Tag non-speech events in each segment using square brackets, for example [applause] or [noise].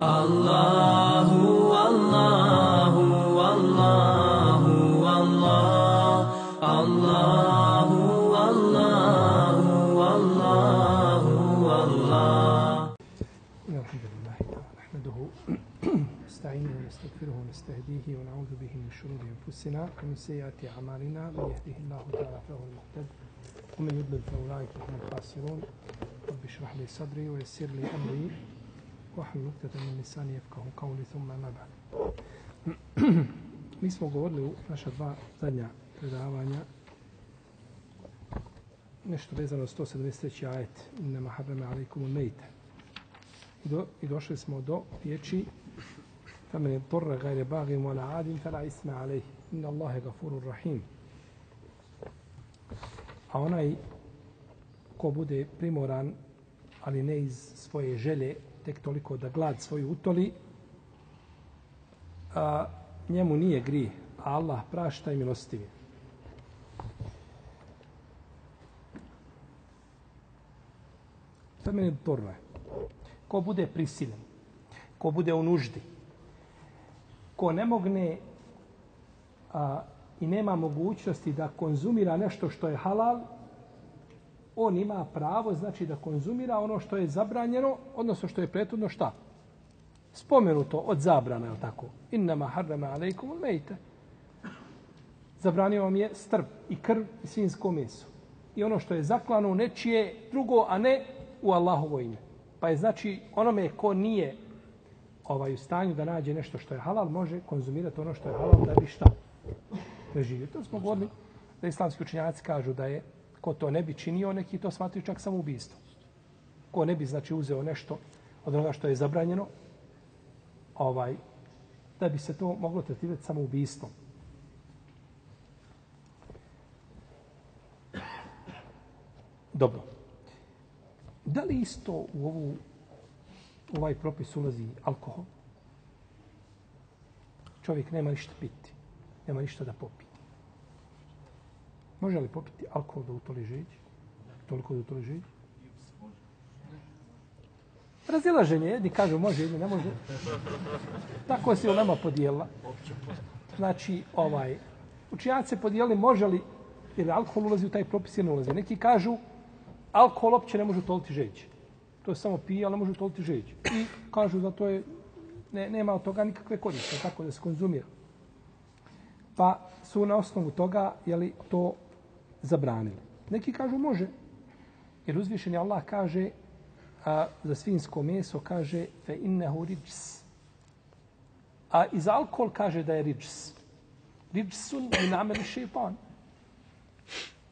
Allahu, Allahu, Allahu, Allah, Allahu, Allahu, Allahu, Allah. الحمد لله نحمده نستعينه ونستغفره ونستهديه ونعوذ به من شرور انفسنا ومن سيئات اعمالنا من يهده الله تعالى فهو المهتد ومن يضلل فاولئك هم الخاسرون رب اشرح لي صدري ويسر لي امري واحلل عقدة من لساني يفقه قولي ثم ما بعد [clears throat] Mi smo govorili u naša dva zadnja predavanja nešto vezano s 173. ajet Innama harrama alaikum mejte. I, do, I došli smo do riječi فمن اضطر غير باغ ولا عاد فلا اسم عليه ان الله غفور رحيم a onaj ko bude primoran ali ne iz svoje želje tek toliko da glad svoju utoli. A, njemu nije gri, a Allah prašta i milostivi to meni torva ko bude prisilen ko bude u nuždi ko ne mogne a, i nema mogućnosti da konzumira nešto što je halal, on ima pravo, znači da konzumira ono što je zabranjeno, odnosno što je prethodno šta? Spomenuto od zabrana, je tako? Innama harrama alaikum ulmejte. Zabranio vam je strb i krv i svinsko meso. I ono što je zaklano u nečije drugo, a ne u Allahovo ime. Pa je znači onome ko nije ovaj, u stanju da nađe nešto što je halal, može konzumirati ono što je halal da bi šta preživio. To smo govorili da islamski učenjaci kažu da je ko to ne bi činio, neki to smatri čak samo ubijstvo. Ko ne bi znači uzeo nešto od onoga što je zabranjeno, ovaj, da bi se to moglo tretirati samo ubijstvom. Dobro. Da li isto u ovu u ovaj propis ulazi alkohol? Čovjek nema ništa piti. Nema ništa da popije. Može li popiti alkohol da utoli žeđ? Toliko da utoli žeđ? Razilaženje, jedni kažu može, jedni ne može. Tako se ulema podijela. Znači, ovaj, učinjaci se podijeli može li, jer alkohol ulazi u taj propis ili ne ulazi. Neki kažu, alkohol opće ne može utoliti žeđ. To je samo pije, ali ne može utoliti žeđ. I kažu da to je, ne, nema od toga nikakve koriste, tako da se konzumira. Pa su na osnovu toga, jeli, to zabranili. Neki kažu može. Jer uzvišeni Allah kaže a, za svinsko meso kaže fe innehu riđs. A i za alkohol kaže da je riđs. Riđsun i nameri šeitan.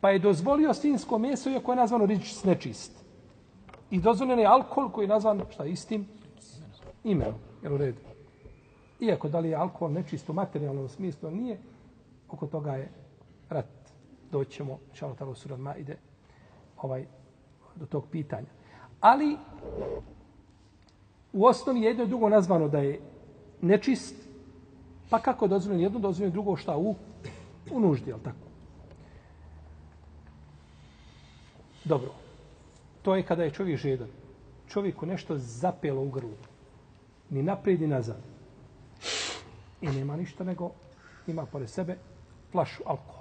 Pa je dozvolio svinsko meso iako je nazvano riđs nečist. I dozvoljen je alkohol koji je nazvan šta istim imenom. Jel u redu? Iako da li je alkohol nečisto materijalno smislu, nije, oko toga je rat. Doćemo, šalo talo surad ma ide ovaj, do tog pitanja. Ali u osnovi jedno je drugo nazvano da je nečist, pa kako je dozvoljeno jedno, dozvoljeno drugo šta u, u nuždi, jel tako? Dobro. To je kada je čovjek žedan. Čovjeku nešto zapelo u grlu. Ni naprijed, ni nazad. I nema ništa nego ima pored sebe flašu alkohola.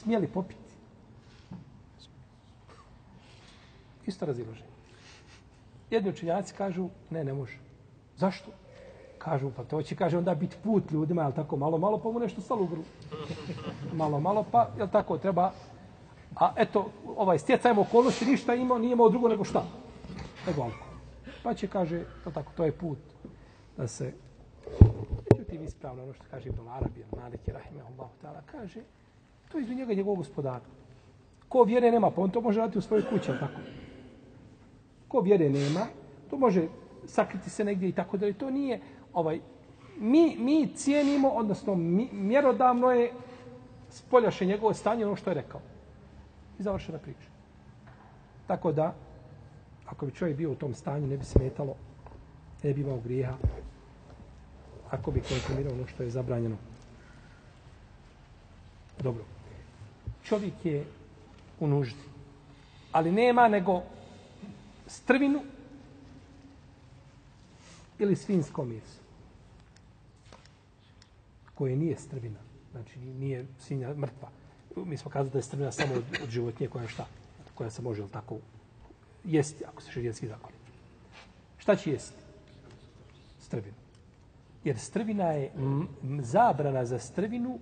Smije li popiti? Isto raziloženje. Jedni učenjaci kažu, ne, ne može. Zašto? Kažu, pa to će, kaže, onda biti put ljudima, jel tako, malo, malo, pa mu nešto stalo u grlu. [laughs] Malo, malo, pa, jel tako, treba... A eto, ovaj, stjecajem okolnosti, ništa imao, nije imao drugo nego šta? Nego alkohol. Pa će, kaže, to tako, to je put da se međutim ispravno ono što kaže Ibn Arabi Malik je rahimehullahu ta'ala kaže to je iz njega njegov gospodara. ko vjere nema pa on to može raditi u svojoj kući tako ko vjere nema to može sakriti se negdje i tako da to nije ovaj mi, mi cijenimo odnosno mi, mjerodavno je spoljaše njegovo stanje ono što je rekao i završena priča tako da ako bi čovjek bio u tom stanju ne bi smetalo ne bi imao grijeha ako bi konzumirao ono što je zabranjeno. Dobro. Čovjek je u nuždi. Ali nema nego strvinu ili svinsko meso koje nije strvina. Znači, nije svinja mrtva. Mi smo kazali da je strvina samo od, od životinje koja je šta? Koja se može, tako, jesti ako se širijetski zakoni. Šta će jesti? Strvinu. Jer strvina je m, zabrana za strvinu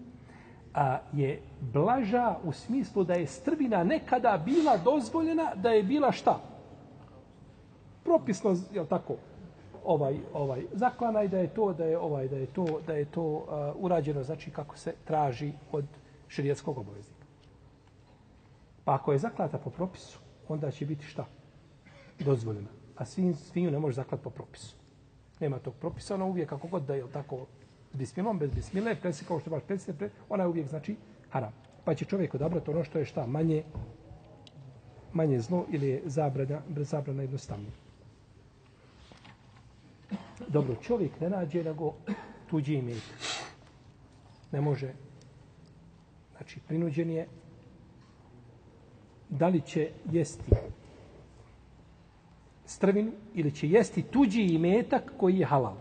a je blaža u smislu da je strvina nekada bila dozvoljena da je bila šta? Propisno, je tako, ovaj ovaj zaklana i da je to da je ovaj da je to da je to uh, urađeno znači kako se traži od šerijatskog obaveznika. Pa ako je zaklata po propisu, onda će biti šta? Dozvoljena. A svin, svinju ne može zaklati po propisu. Nema tog propisa, ona uvijek kako god da je tako bismilom, bez bismile, presi kao što baš presi, pre, ona je uvijek znači haram. Pa će čovjek odabrati ono što je šta manje manje zlo ili je zabrana, zabrana jednostavnije. Dobro, čovjek ne nađe nego tuđi imet. Ne može. Znači, prinuđen je da li će jesti strvinu ili će jesti tuđi imetak koji je halal.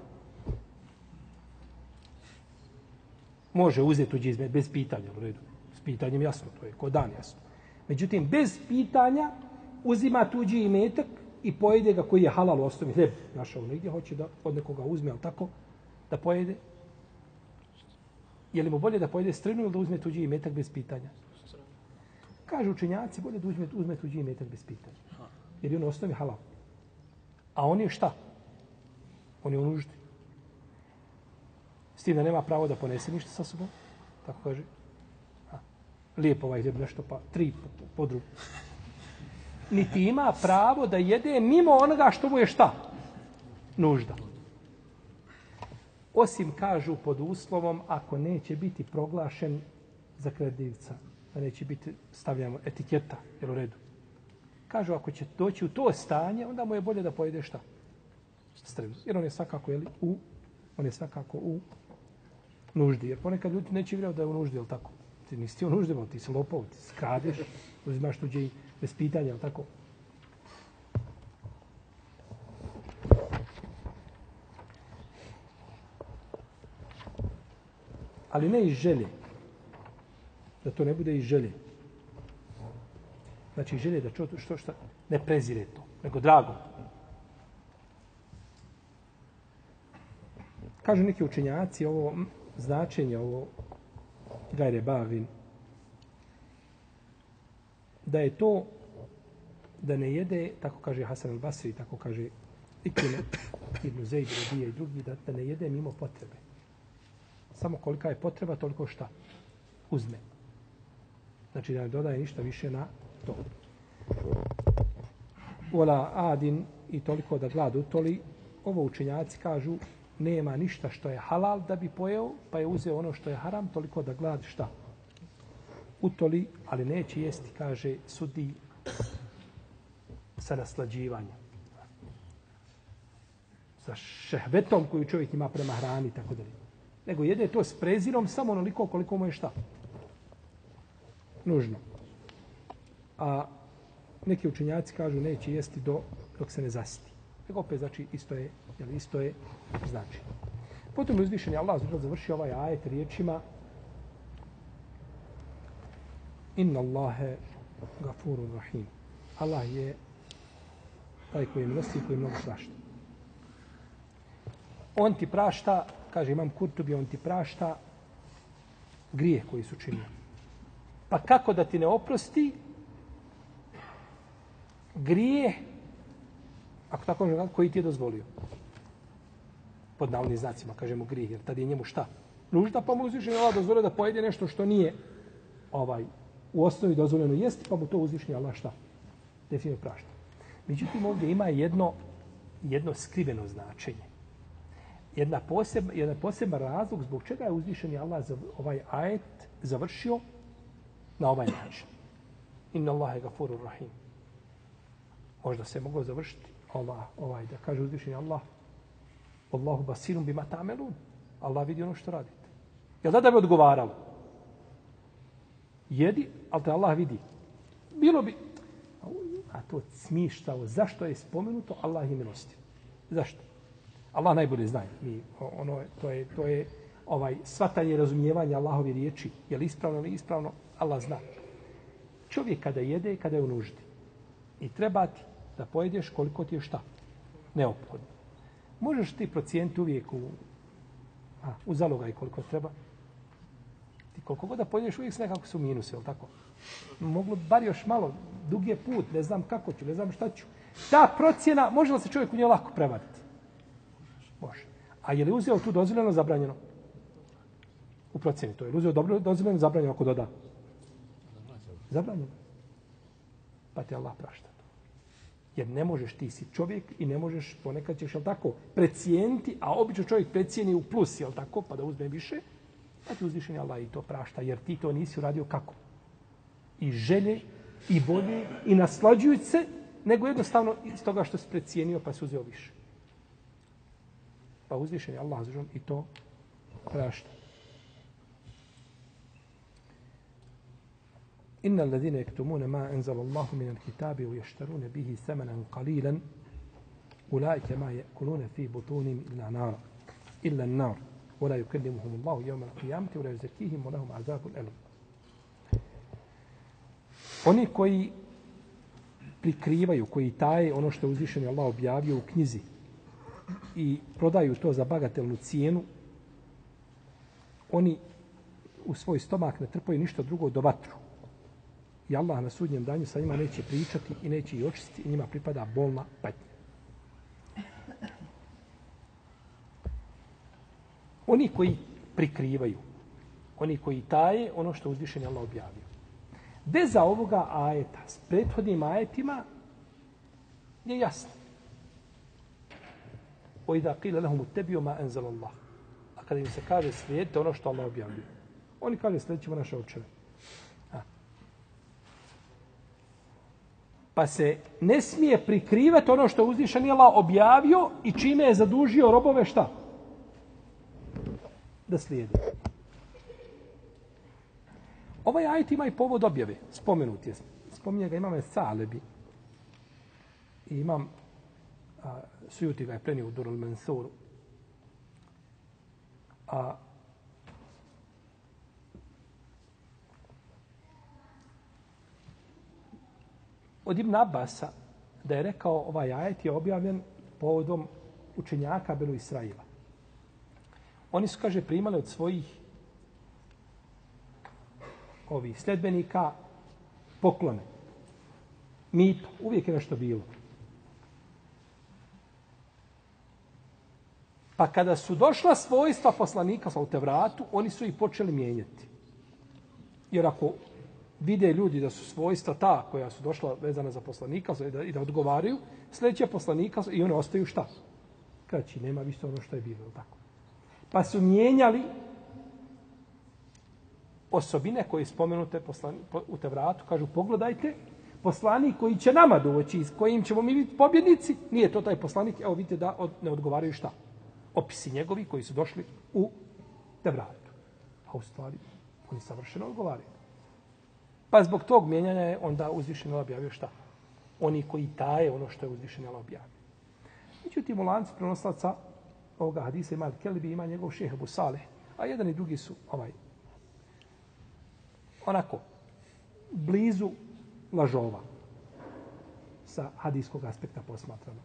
Može uzeti tuđi izmet bez pitanja, u redu. S pitanjem jasno, to je kod dan jasno. Međutim, bez pitanja uzima tuđi imetak i pojede ga koji je halal u osnovi hljeb našao negdje, hoće da od nekoga uzme, ali tako, da pojede. Je li mu bolje da pojede strinu ili da uzme tuđi imetak bez pitanja? Kažu učenjaci, bolje da uzme, uzme tuđi imetak bez pitanja. Jer je on u osnovi halal. A on je šta? On je u nuždi. S tim da nema pravo da ponese ništa sa sobom. Tako kaže. A, lijepo ovaj hljeb nešto, pa tri podru. po, niti ima pravo da jede mimo onoga što mu je šta? Nužda. Osim kažu pod uslovom ako neće biti proglašen za kredivca, da neće biti stavljamo etiketa, jel u redu. Kažu ako će doći u to stanje, onda mu je bolje da pojede šta? Strenu. Jer on je svakako jeli, u on je svakako u nuždi. Jer ponekad ljudi neće vjerovati da je u nuždi, jel tako? Ti nisi ti u nuždi, ono, ti si lopov, ti skradeš, uzimaš tuđe i bez pitanja, ali tako? Ali ne iz želje. Da to ne bude iz želje. Znači želje da čo, što, što, ne prezire to, nego drago. Kažu neki učenjaci ovo značenje, ovo gajre bavin, da je to da ne jede, tako kaže Hasan al-Basri, tako kaže Ikine, Ibn Zaid, Rabija i drugi, da, da ne jede mimo potrebe. Samo kolika je potreba, toliko šta uzme. Znači da ne dodaje ništa više na to. Ola adin i toliko da glad utoli, ovo učenjaci kažu nema ništa što je halal da bi pojeo, pa je uzeo ono što je haram, toliko da glad šta? utoli, ali neće jesti, kaže, sudi sa naslađivanjem. Sa šehvetom koju čovjek ima prema hrani, tako da Nego jede to s prezirom samo onoliko koliko mu je šta. Nužno. A neki učenjaci kažu neće jesti do, dok se ne zasiti. Nego opet znači isto je, jel, isto je znači. Potom je uzvišen je Allah završio ovaj ajet riječima Inna Allahe gafurun rahim. Allah je taj koji je milostiv, koji je mnogo prašta. On ti prašta, kaže imam Kurtubi, on ti prašta grije koji su činili. Pa kako da ti ne oprosti grije ako tako možemo koji ti je dozvolio? Pod navodnim znacima, kažemo grih, jer tad je njemu šta? Nužda pa mu uzvišen Allah dozvolio da pojede nešto što nije ovaj u osnovi dozvoljeno jesti, pa mu to uzvišnji Allah šta? Definitivno prašta. Međutim, ovdje ima jedno, jedno skriveno značenje. Jedna poseb, jedan poseban razlog zbog čega je uzvišeni Allah za ovaj ajet završio na ovaj način. Inna Allahe gafurur rahim. Možda se moglo završiti Allah, ovaj, da kaže uzvišeni Allah Allahu basirum bima ta'melun. Allah vidi ono što radite. Jel da da bi odgovaralo? Jedi, ali te Allah vidi. Bilo bi, a to smištao. Zašto je spomenuto? Allah je milostiv. Zašto? Allah najbolje zna. Mi, ono, to je, to je ovaj svatanje i razumijevanje Allahove riječi. Je li ispravno ili ispravno? Allah zna. Čovjek kada jede, kada je u nuždi. I treba ti da pojedeš koliko ti je šta? Neophodno. Možeš ti procijeniti uvijek u, a, u zalogaj koliko treba? Ti koliko god da pojedeš, uvijek se nekako su minuse, je tako? Moglo bar još malo, dug je put, ne znam kako ću, ne znam šta ću. Ta procjena, može li se čovjek u nje lako prevariti? Može. A je li uzeo tu dozvoljeno, zabranjeno? U procjeni to je. Uzeo dobro, dozvoljeno, zabranjeno ako doda? Zabranjeno. Pa te Allah prašta. Jer ne možeš, ti si čovjek i ne možeš, ponekad ćeš, jel tako, precijenti, a obično čovjek precijeni u plus, jel tako, pa da uzme više, pa ti uzvišen Allah i to prašta, jer ti to nisi uradio kako? I želje, i volje, i naslađujući se, nego jednostavno iz toga što si precijenio, pa si uzeo više. Pa uzvišen je Allah i to prašta. Inna alladhina yaktumuna ma anzala Allahu min kitabi wa yashtaruna bihi thamanan qalilan ulaika ma ya'kuluna fi butunihim illa nar illa an-nar wa la yukallimuhum Allahu yawma al-qiyamati. Oni koji prikrivaju, koji taje ono što je uzvišeni Allah objavio u knjizi i prodaju to za bagatelnu cijenu, oni u svoj stomak ne trpaju ništa drugo do vatru. I Allah na sudnjem danju sa njima neće pričati i neće ih očistiti i njima pripada bolna patnja. Oni koji prikrivaju, oni koji taje ono što uzvišen je Allah objavio. Veza ovoga ajeta s prethodnim ajetima je jasna. O idha qila lahum utebio ma enzal Allah. A kada im se kaže slijedite ono što Allah objavio. Oni kaže slijedit ćemo naše očeve. Pa se ne smije prikrivati ono što je uzvišen Allah objavio i čime je zadužio robove šta? Da slijedi. Ovaj ajet ima i povod objave. Spomenut je. Spominje ga imame Salebi. I imam a, Sujuti ga je prenio u Durul Mansuru. A od Ibn Abasa da je rekao ovaj ajet je objavljen povodom učenjaka Benu Israila. Oni su, kaže, primali od svojih ovih sledbenika poklone. Mito. Uvijek je nešto bilo. Pa kada su došla svojstva poslanika sa u Tevratu, oni su ih počeli mijenjati. Jer ako vide ljudi da su svojstva ta koja su došla vezana za poslanika i da, i da odgovaraju, sledeće poslanika i one ostaju šta? Kraći, nema više ono što je bilo. Tako. Pa su mijenjali osobine koje spomenute poslani, po, u Tevratu, kažu pogledajte, poslanik koji će nama doći, s kojim ćemo mi biti pobjednici, nije to taj poslanik, evo vidite da od, ne odgovaraju šta? Opisi njegovi koji su došli u Tevratu. A u stvari, oni savršeno odgovaraju. Pa zbog tog mijenjanja je onda uzvišen Allah objavio šta? Oni koji taje ono što je uzvišen Allah objavio. Međutim, u lancu prenoslaca ovoga hadisa ima Kelbi, ima njegov šeha Busale, a jedan i drugi su ovaj onako blizu lažova sa hadijskog aspekta posmatrano.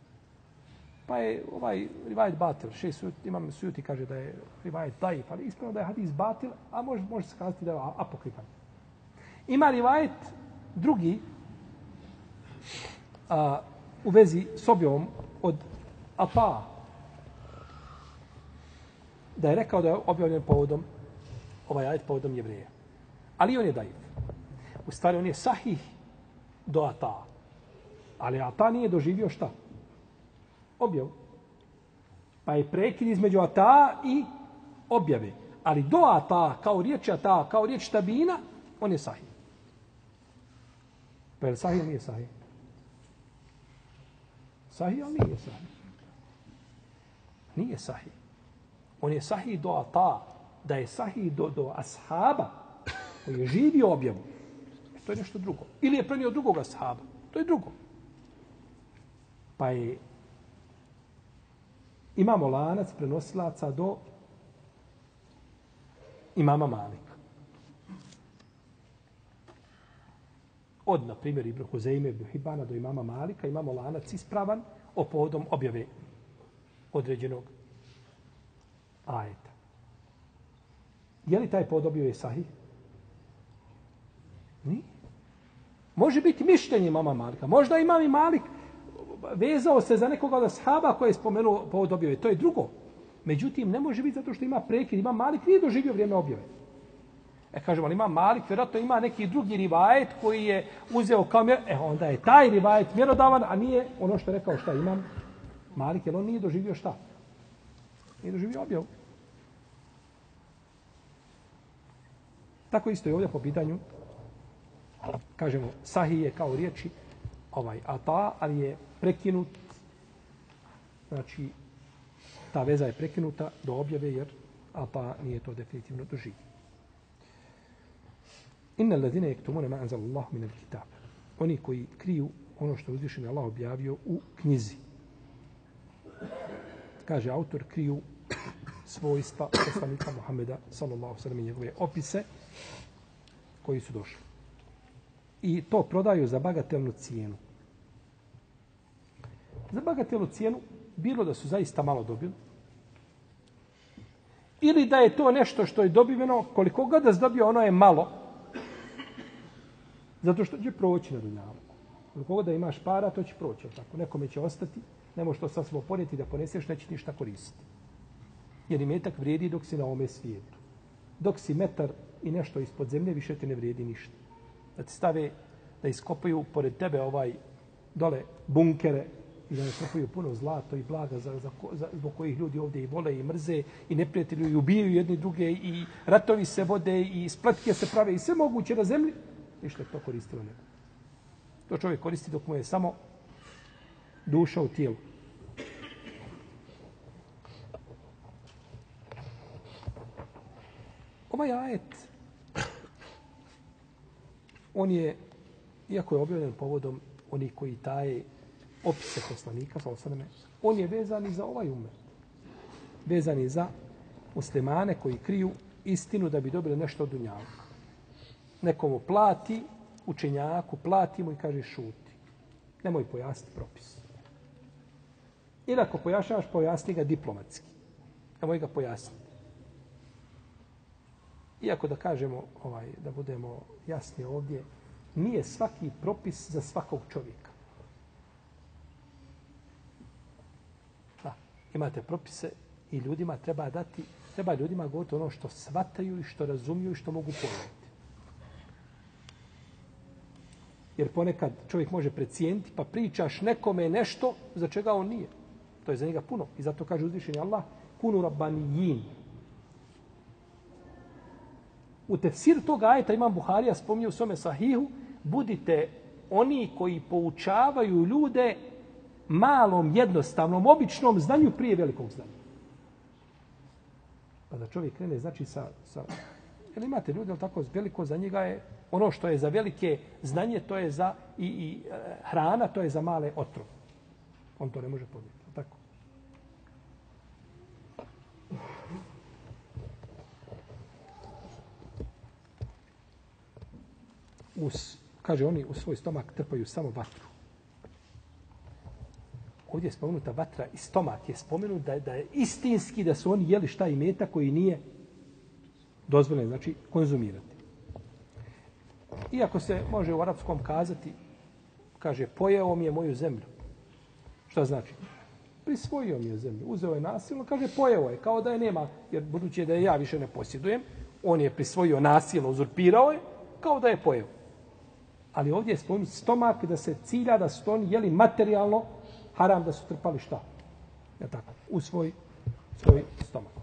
Pa je ovaj rivajet batil, šest sujut, imam sujuti kaže da je rivajet daif, ali ispravno da je hadis batil, a može, može se kazati da je apokrifan. Ima rivajet drugi a, u vezi s objavom od Ata da je rekao da je objavljen povodom ovaj ajet povodom jevreja. Ali on je daif. U stvari on je sahih do Ata. Ali Ata nije doživio šta? Objav. Pa je prekid između Ata i objave. Ali do Ata, kao riječ Ata, kao riječ Tabina, on je sahih. Pa je sahih nije sahih? Sahih, ali nije sahih. Nije sahih. On je sahih do ata, da je sahih do, do ashaba, koji je živio objavu. E, to je nešto drugo. Ili je prenio drugog ashaba. To je drugo. Pa je imamo lanac prenosilaca do imama Malika. Od, na primjer, Ibn Huzeime, Ibn Hibana do imama Malika imamo lanac ispravan o povodom objave određenog ajeta. Je li taj povod objave sahih? Nije. Može biti mišljenje imama Malika. Možda imam i Malik vezao se za nekoga od ashaba koje je spomenuo povod objave. To je drugo. Međutim, ne može biti zato što ima prekid. Ima Malik nije doživio vrijeme objave. E, kažemo, ali ima Malik, vjerojatno ima neki drugi rivajet koji je uzeo kao mjer... E, onda je taj rivajet mjerodavan, a nije ono što je rekao šta imam Malik, jer on nije doživio šta? Nije doživio objavu. Tako isto je ovdje po pitanju, kažemo, sahi je kao riječi, ovaj, a ta, ali je prekinut, znači, ta veza je prekinuta do objave, jer a ta nije to definitivno doživio. Inna ladine jektumune ma anzal Allah min al kitab. Oni koji kriju ono što je Allah objavio u knjizi. Kaže autor, kriju svojstva poslanika Muhammeda sallallahu sallam i njegove opise koji su došli. I to prodaju za bagatelnu cijenu. Za bagatelnu cijenu bilo da su zaista malo dobili, ili da je to nešto što je dobiveno, koliko god da se dobio, ono je malo, zato što će proći na dunjavu. Koliko god da imaš para, to će proći. Tako. Nekome će ostati, ne možeš to sa svoj ponijeti da poneseš, neće ništa koristiti. Jer i metak vrijedi dok si na ome svijetu. Dok si metar i nešto ispod zemlje, više ti ne vrijedi ništa. Da ti stave, da iskopaju pored tebe ovaj dole bunkere, i da ne trpaju puno zlato i blaga za, za, za, zbog kojih ljudi ovdje i vole i mrze i neprijatelju i ubijaju jedni druge i ratovi se vode i spletke se prave i sve moguće na zemlji ništa to koristilo nego. To čovjek koristi dok mu je samo duša u tijelu. Ovaj ajet, on je, iako je objavljen povodom onih koji taje opise poslanika, sa osadame, on je vezan i za ovaj umet. Vezan je za muslimane koji kriju istinu da bi dobili nešto od dunjavka. Nekomu plati, učenjaku, plati mu i kaže šuti. Nemoj pojasniti propis. Ili ako pojašnjavaš, pojasni ga diplomatski. Nemoj ga pojasniti. Iako da kažemo, ovaj, da budemo jasni ovdje, nije svaki propis za svakog čovjeka. imate propise i ljudima treba dati, treba ljudima govoriti ono što svataju i što razumiju i što mogu pojaviti. Jer ponekad čovjek može precijeniti pa pričaš nekome nešto za čega on nije. To je za njega puno. I zato kaže uzvišenje Allah, kunu rabbanijin. U tefsir toga ajeta imam Buharija spominje u svome sahihu, budite oni koji poučavaju ljude malom, jednostavnom, običnom znanju prije velikog znanja. Pa da čovjek krene, znači, sa... sa Jer imate ljudi, ali tako, veliko za njega je ono što je za velike znanje, to je za i, i e, hrana, to je za male otrov. On to ne može podnijeti. Tako. Us, kaže oni, u svoj stomak trpaju samo vatru ovdje je spomenuta vatra i stomak je spomenut da, da je istinski da su oni jeli šta i meta koji nije dozvoljeno, znači konzumirati. Iako se može u arapskom kazati, kaže, pojeo mi je moju zemlju. Šta znači? Prisvojio mi je zemlju, uzeo je nasilno, kaže, pojeo je, kao da je nema, jer budući da je ja više ne posjedujem, on je prisvojio nasilno, uzurpirao je, kao da je pojeo. Ali ovdje je spomenut stomak da se cilja da su oni jeli materijalno, haram da su trpali šta? Ja tako, u svoj, svoj stomak.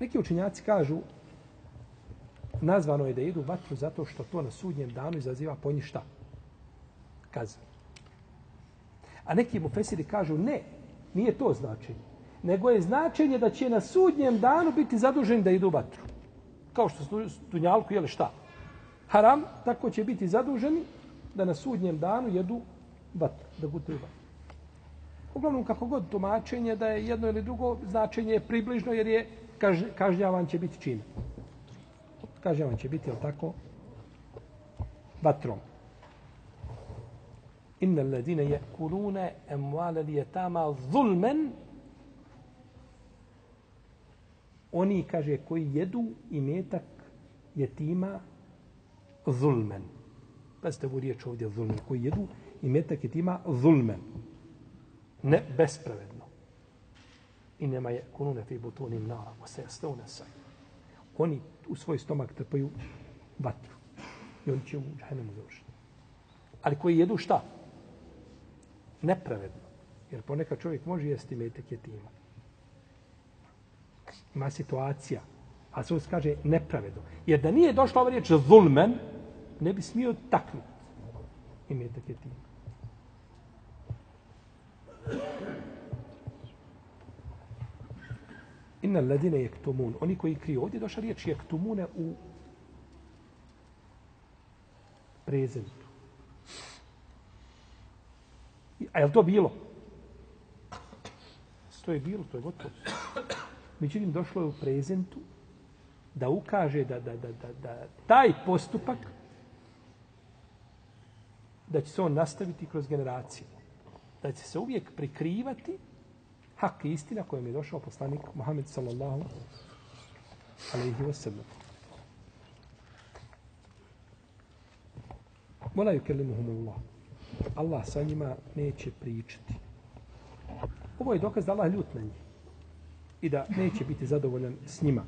Neki učinjaci kažu nazvano je da idu vatru zato što to na sudnjem danu izaziva po njih šta? Kazan. A neki mu fesiri kažu ne, nije to značenje. Nego je značenje da će na sudnjem danu biti zaduženi da idu vatru. Kao što su Dunjalku jeli šta? haram, tako će biti zaduženi da na sudnjem danu jedu vatru, da gutaju vatru. Uglavnom, kako god tumačenje da je jedno ili drugo, značenje je približno jer je kaž, kažnjavan će biti čime. Kažnjavan će biti, jel tako, vatrom. Inna alladine je kulune emuale li tama zulmen oni, kaže, koji jedu i metak jetima zulmen. Pazite ovu riječ ovdje zulmen. Koji jedu i metak jetima zulmen. Ne bespravedno. Inema je kunune fi butunim nara. O se jeste unesaj. Oni u svoj stomak trpaju vatru. I oni će u džahnemu završiti. Ali koji jedu šta? Nepravedno. Jer ponekad čovjek može jesti metak jetima ima situacija, a se kaže nepravedno. Jer da nije došla ova riječ zulmen, ne bi smio taknuti. i metak jetima tim. Inna ledine jektumun. Oni koji kriju. Ovdje je došla riječ jektumune u prezentu. A je li to bilo? To je bilo, to je gotovo. Međutim, došlo je u prezentu da ukaže da, da, da, da, da taj postupak da će se on nastaviti kroz generacije. Da će se uvijek prikrivati hak i istina kojom je došao poslanik Muhammed sallallahu alaihi wa sallam. Mola ju kelimuhum Allah. Allah sa njima neće pričati. Ovo je dokaz da Allah ljut na njih i da neće biti zadovoljan s njima.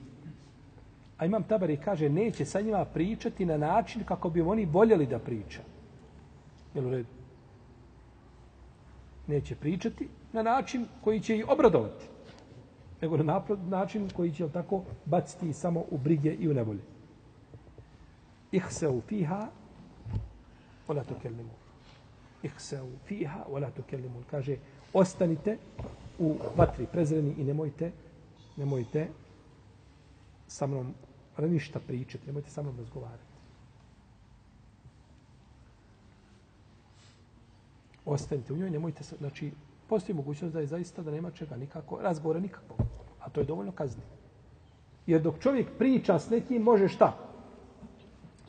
A imam Tabari kaže, neće sa njima pričati na način kako bi oni voljeli da priča. Jel u redu? Neće pričati na način koji će ih obradovati. Nego na način koji će tako baciti samo u brige i u nevolje. Ihseu fiha wala tukellimu. Ihseu fiha wala tukellimu. Kaže, ostanite u vatri prezreni i nemojte nemojte sa mnom ništa pričati, nemojte sa mnom razgovarati. Ostanite u njoj, nemojte znači, postoji mogućnost da je zaista da nema čega nikako, razgovora nikako. A to je dovoljno kazni. Jer dok čovjek priča s nekim, može šta?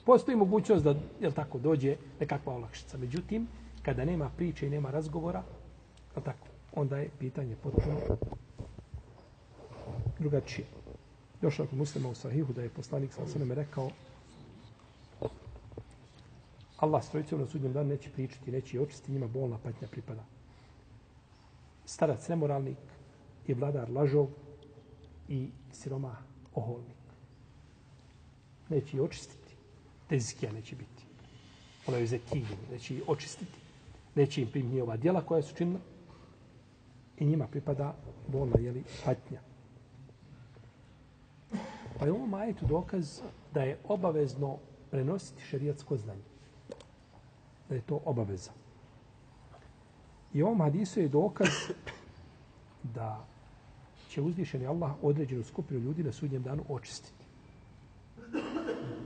Postoji mogućnost da, jel tako, dođe nekakva olakšica. Međutim, kada nema priče i nema razgovora, jel tako, onda je pitanje potpuno drugačije. Došao kod muslima u sahihu da je poslanik sa sveme rekao Allah strojicom na sudnjem danu neće pričati, neće očistiti, njima bolna patnja pripada. Starac nemoralnik je vladar lažov i siroma oholnik. Neće očistiti. Tezikija neće biti. Ona je zekijin, neće ih očistiti. Neće im primiti ova djela koja su činila i njima pripada bolna jeli, patnja. Pa je ovo majetu dokaz da je obavezno prenositi šerijatsko znanje. Da je to obaveza. I ovom hadisu je dokaz da će uzvišeni Allah određenu skupinu ljudi na sudnjem danu očistiti.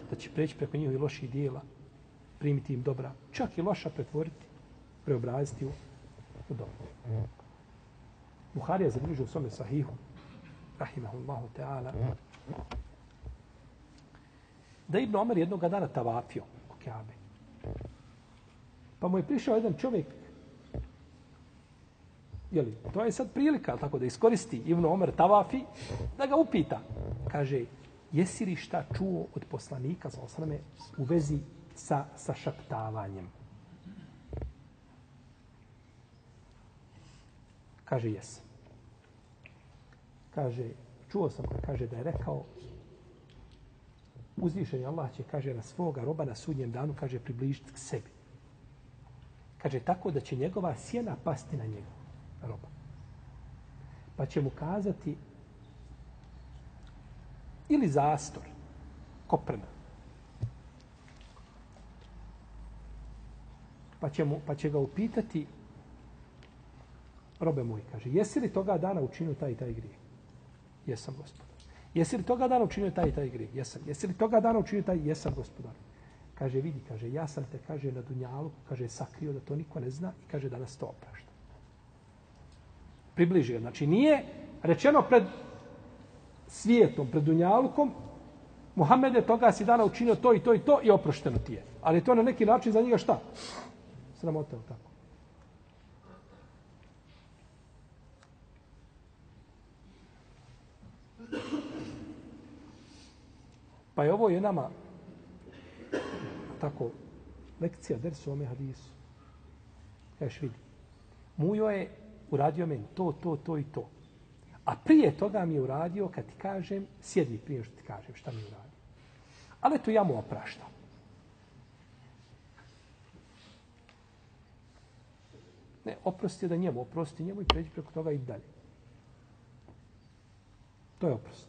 Da će preći preko njihovi loših dijela, primiti im dobra, čak i loša pretvoriti, preobraziti u, u dobro. Buharija zabilježio u svome sahihu, rahimahullahu ta'ala, da Ibn Omer jednog dana tavafio u Kjabe. Pa mu je prišao jedan čovjek Jeli, to je sad prilika, tako da iskoristi Ibn Omer tavafi, da ga upita. Kaže, jesi li šta čuo od poslanika sa osrame u vezi sa, sa šaptavanjem? Kaže, jes. Kaže, čuo sam ga, kaže da je rekao, uzvišeni Allah će, kaže, na svoga roba na sudnjem danu, kaže, približiti k sebi. Kaže, tako da će njegova sjena pasti na njega, roba. Pa će mu kazati ili zastor, koprena. Pa će, mu, pa će ga upitati robe moj, kaže, jesi li toga dana učinio taj i taj grijeh? Jesam, gospodar. Jesi li toga dana učinio taj i taj grijeh? Jesam. Jesi li toga dana učinio taj? Jesam, gospodar. Kaže, vidi, kaže, ja sam te, kaže, na Dunjalu, kaže, sakrio da to niko ne zna i kaže, danas to oprašta. Približio. Znači, nije rečeno pred svijetom, pred Dunjalukom, Muhammed je toga si dana učinio to i to i to i oprošteno ti je. Ali to na neki način za njega šta? Sramota, tako. Pa je ovo je nama tako lekcija dersu ome hadisu. Kažeš vidi. Mujo je uradio meni to, to, to i to. A prije toga mi je uradio kad ti kažem, sjedi prije što ti kažem šta mi je uradio. Ali to ja mu opraštam. Ne, oprosti da njemu, oprosti njemu i pređi preko toga i dalje. To je oprost.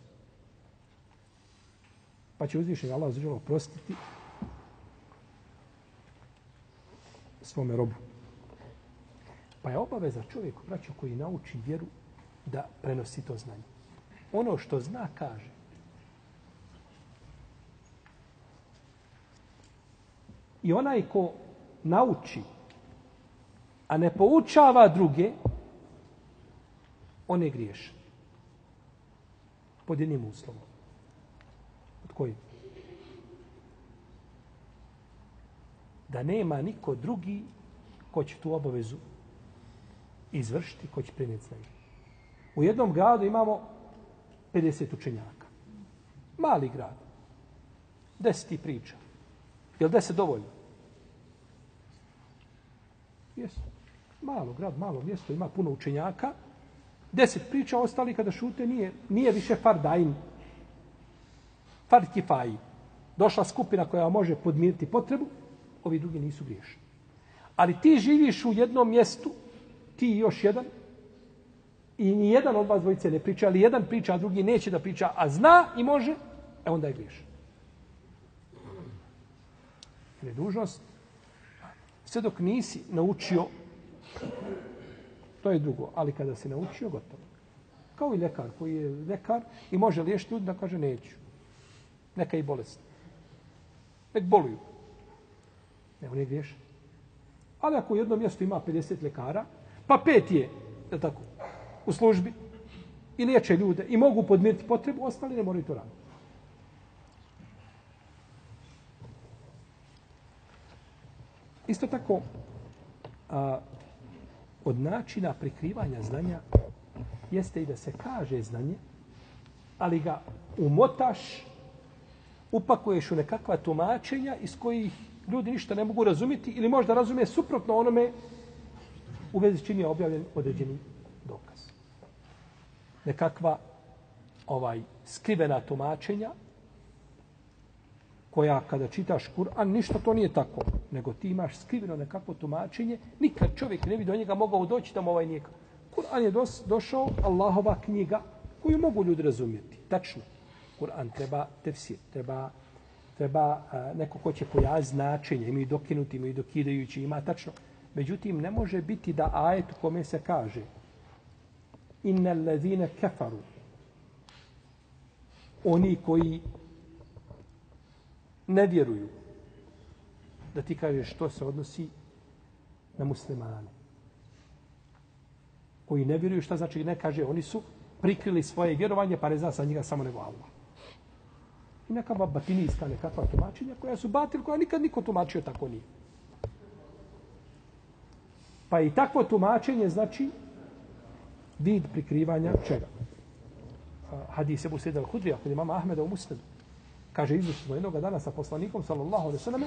Pa će uzvišen Allah zađelo oprostiti svome robu. Pa je obaveza čovjeku, braću, koji nauči vjeru, da prenosi to znanje. Ono što zna, kaže. I onaj ko nauči, a ne poučava druge, on je griješan. Pod jednim uslovom. Od kojim? Da nema niko drugi ko će tu obavezu izvršiti, ko će prenijeti znanje. U jednom gradu imamo 50 učenjaka. Mali grad. Deset ti priča. Je li deset dovoljno? Jesu. Malo grad, malo mjesto, ima puno učenjaka. Deset priča, ostali kada šute nije, nije više fardajn. Fard kifaji. Došla skupina koja može podmiriti potrebu, ovi drugi nisu griješni. Ali ti živiš u jednom mjestu, ti još jedan, i ni jedan od vas dvojice ne priča, ali jedan priča, a drugi neće da priča, a zna i može, e onda je griješ. Jer je dužnost, sve dok nisi naučio, to je drugo, ali kada si naučio, gotovo. Kao i lekar koji je lekar i može liješiti ljudi da kaže neću. Neka i bolest. Nek boluju. Ne, on je griješan. Ali ako u jednom mjestu ima 50 lekara, pa pet je, je tako, u službi i liječe ljude i mogu podmiriti potrebu, ostali ne moraju to raditi. Isto tako, a, od načina prikrivanja znanja jeste i da se kaže znanje, ali ga umotaš, upakuješ u nekakva tumačenja iz kojih ljudi ništa ne mogu razumjeti ili možda razume suprotno onome u vezi čim je objavljen određeni dokaz nekakva ovaj skrivena tumačenja koja kada čitaš Kur'an, ništa to nije tako, nego ti imaš skriveno nekakvo tumačenje, nikad čovjek ne bi do njega mogao doći tamo ovaj nije. Kur'an je dos, došao, Allahova knjiga, koju mogu ljudi razumjeti. Tačno. Kur'an treba tefsir, treba, treba a, neko ko će pojaviti značenje, imaju dokinuti, imaju dokidajući, ima tačno. Međutim, ne može biti da ajet u kome se kaže inna lezine kefaru oni koji ne vjeruju da ti kažeš što se odnosi na muslimane. Koji ne vjeruju šta znači ne kaže oni su prikrili svoje vjerovanje pa ne zna sa njega samo nego Allah. I neka batinijska nekakva tumačenja koja su batil koja nikad niko tumačio tako nije pa i takvo tumačenje znači vid prikrivanja čega? Hadis Ebu Sejda al-Hudrija, kod imama Ahmeda u Muslimu. Kaže, izušli smo jednog dana sa poslanikom, sallallahu alaihi sallam,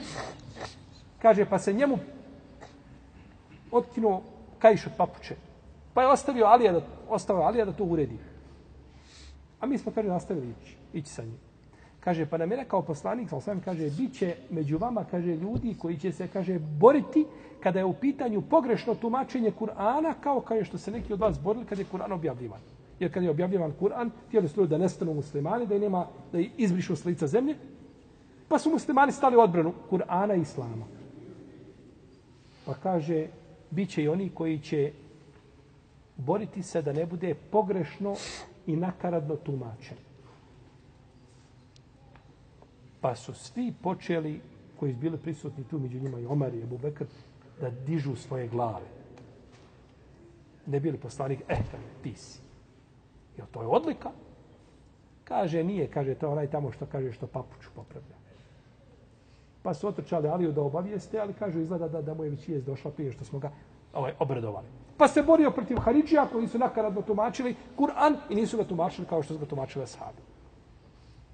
kaže, pa se njemu otkinuo kajš od papuče. Pa je ostavio Alija da, ostavio Alija da to uredi. A mi smo, kaže, nastavili ići, ići sa njim. Kaže, pa nam je rekao poslanik, sallallahu sam kaže, bit će među vama, kaže, ljudi koji će se, kaže, boriti kada je u pitanju pogrešno tumačenje Kur'ana, kao kaže što se neki od vas borili kada je Kur'an objavljivan. Jer kada je objavljivan Kur'an, tijeli su da nestanu muslimani, da nema, da izbrišu s lica zemlje, pa su muslimani stali u odbranu Kur'ana i Islama. Pa kaže, bit će i oni koji će boriti se da ne bude pogrešno i nakaradno tumačeno. Pa su svi počeli koji su bili prisutni tu među njima i Omar i Ebu Bekr, da dižu svoje glave. Ne bili poslanik, eh, ti si. Jer to je odlika? Kaže, nije, kaže, to je onaj tamo što kaže što papuču popravlja. Pa su otrčali Aliju da obavijeste, ali kažu izgleda da, da mu je već došla prije što smo ga ovaj, obradovali. Pa se borio protiv Haridžija koji su nakaradno tumačili Kur'an i nisu ga tumačili kao što su ga tumačili ashabi.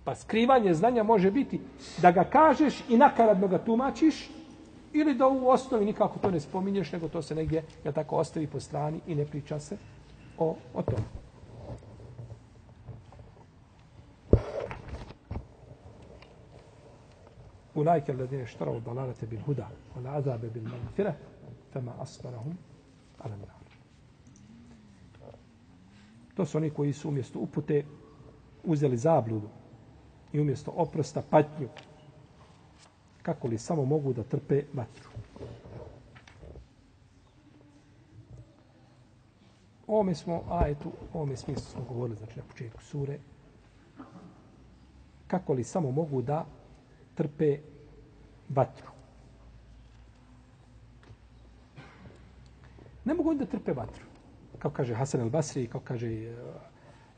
Pa skrivanje znanja može biti da ga kažeš i nakaradno ga tumačiš ili da u osnovi nikako to ne spominješ, nego to se negdje ja tako ostavi po strani i ne priča se o, o tom. Ulajke alladine štarao dalalate bil huda, wal azabe bil magfira, fema asbarahum ala. To su oni koji su umjesto upute uzeli zabludu i umjesto oprosta patnju. Kako li samo mogu da trpe vatru? O ovome smo, a eto, o ovome smislu smo govorili, znači na početku sure. Kako li samo mogu da trpe vatru? Ne mogu da trpe vatru. Kao kaže Hasan al-Basri, kao kaže eh,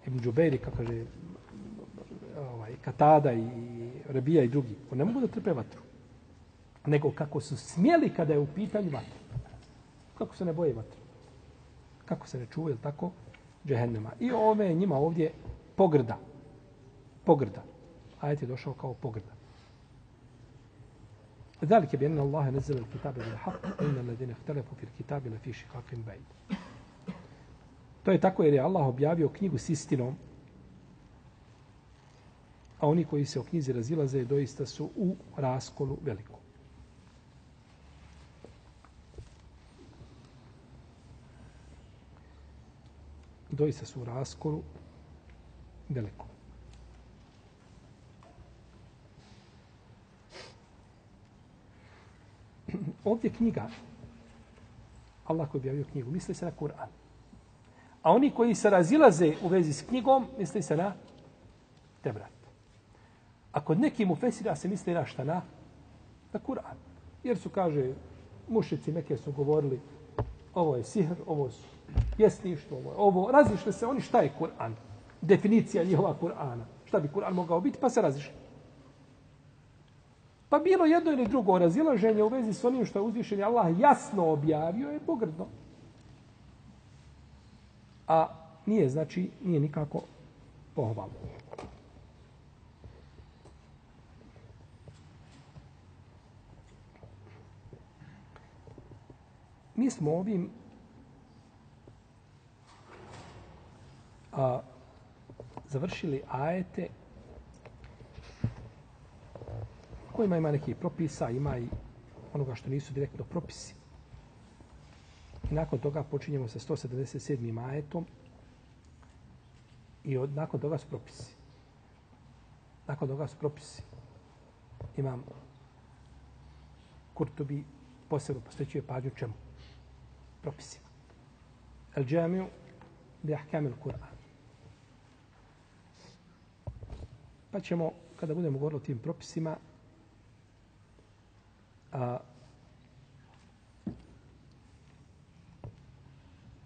Ibn Džubeiri, kao kaže ovaj, Katada i Rabija i drugi. Oni ne mogu da trpe vatru. Nego kako su smjeli kada je u pitanju vatru. Kako se ne boje vatru. Kako se ne čuje, tako? Džehennema. I ove je njima ovdje pogrda. Pogrda. Ajet je došao kao pogrda. ذلك بأن الله نزل الكتاب بالحق وإن الذين اختلفوا في الكتاب لفي شقاق بعيد. To je tako jer je Allah objavio knjigu s istinom, a oni koji se o knjizi razilaze doista su u raskolu veliku. Doista su u raskolu veliku. Ovdje knjiga, Allah koji objavio knjigu, misli se na Kur'an. A oni koji se razilaze u vezi s knjigom, misli se na Tevrat. A kod neki mu fesira se misli na šta na? Na Kur'an. Jer su, kaže, mušici neke su govorili ovo je sihr, ovo su jesništvo, ovo je ovo. Razišli se oni šta je Kur'an. Definicija njihova Kur'ana. Šta bi Kur'an mogao biti, pa se razišli. Pa bilo jedno ili drugo razilaženje u vezi s onim što je uzvišen Allah jasno objavio je pogrdno. A nije, znači, nije nikako pohvalno. Mi smo ovim a, završili ajete kojima ima neki propisa, ima i onoga što nisu direktno propisi. I nakon toga počinjemo sa 177. ajetom i od, nakon toga su propisi. Nakon toga su propisi. Imam Kurtobi posebno posvećuje pađu čemu? Propisima. El džamiju bi ahkamil Kur'an. Pa ćemo, kada budemo govorili o tim propisima, a,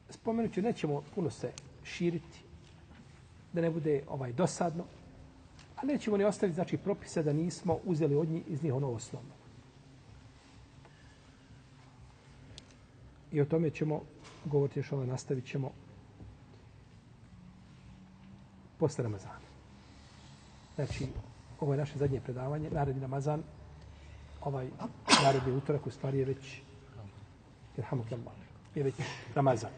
spomenut ću, nećemo puno se širiti, da ne bude ovaj dosadno, a nećemo ni ostaviti znači, propise da nismo uzeli od njih iz njih ono osnovno. I o tome ćemo govoriti još ovo, nastavit ćemo posle Ramazana. Znači, ovo je naše zadnje predavanje, naredni Ramazan, ovaj naredni utorak u stvari je već je već Ramazan.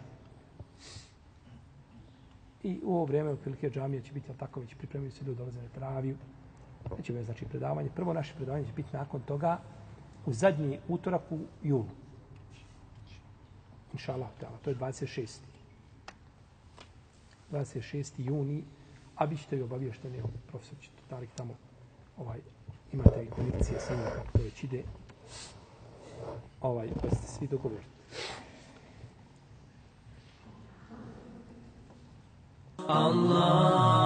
I u ovo vrijeme, otprilike, džamija će biti, ali tako već pripremili se ljudi dolaze na traviju. Neće znači, znači predavanje. Prvo naše predavanje će biti nakon toga u zadnji utorak u junu. Inša Allah, to je 26. 26. juni, a bit ćete i obavješteni, profesor će to tarik tamo, ovaj, imate i konekcije sa njim, kako to već ide, ovaj, pa ste svi dogovorili. Allah